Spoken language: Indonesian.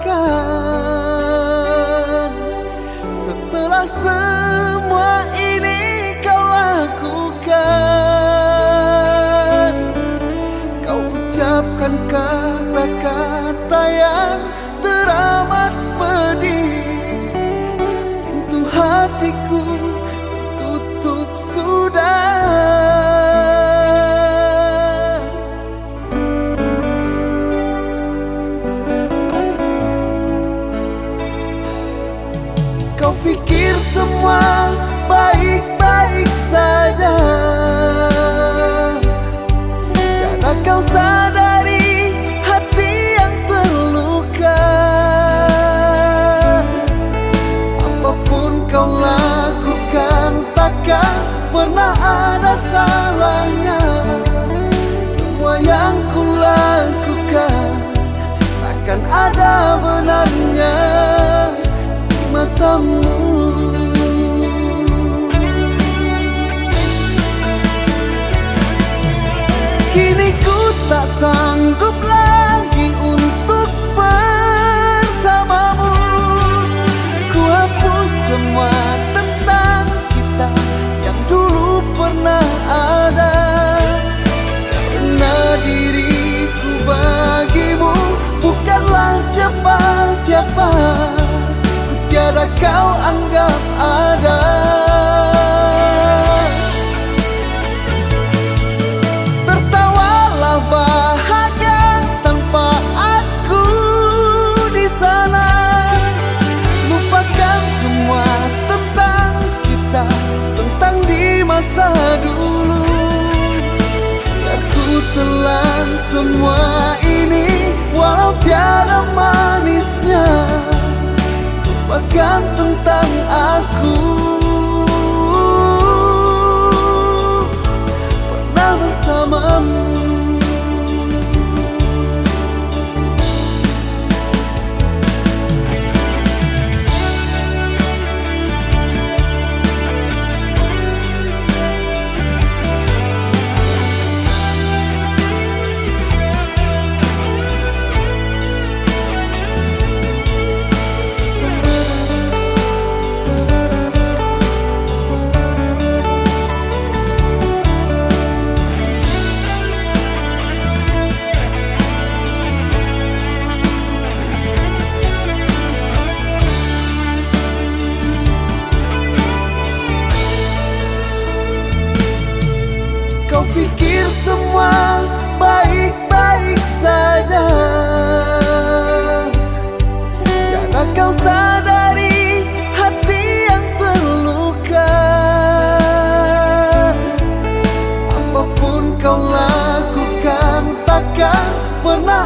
rasakan setelah semua pernah ada salahnya. Semua yang ku lakukan takkan ada benarnya di matamu. Kini ku tak sanggup lagi kau anggap ada. Tertawalah bahagia tanpa aku di sana. Lupakan semua tentang kita Tentang di masa dulu. Biar ku telan semua Lupakan tentang aku semua baik-baik saja. Karena kau sadari hati yang terluka. Apa pun kau lakukan takkan pernah